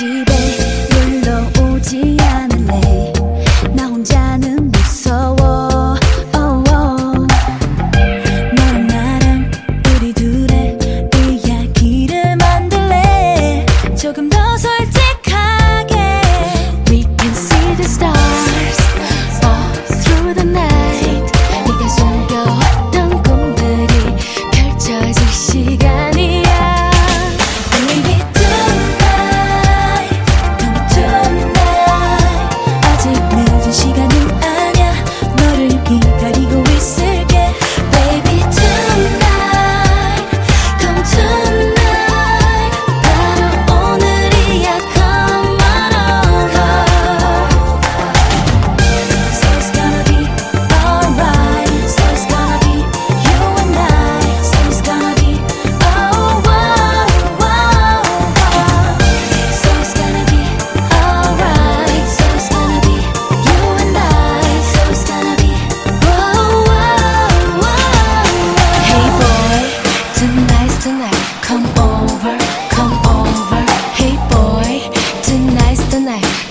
집에 놀러 오지 않을래? 나 혼자는 무서워. oh, oh. 너랑 나랑 우리 둘의 이야기를 만들래? 조금 더 솔직하게. We can see the stars all through the night. 네가 숨겨왔던 꿈들이 펼쳐질 시간.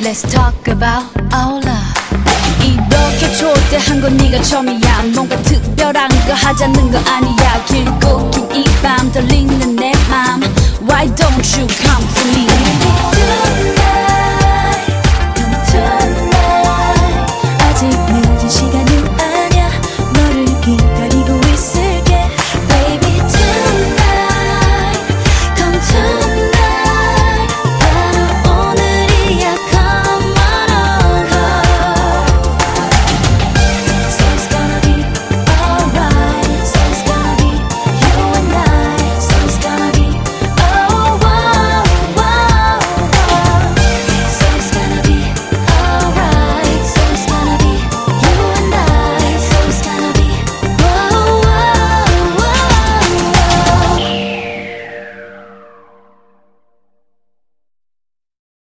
Let's talk about our love 이렇게 초대한 건 네가 처음이야 뭔가 특별한 거 하자는 거 아니야 길고 긴 이 밤 들리는 내맘 Why don't you come to me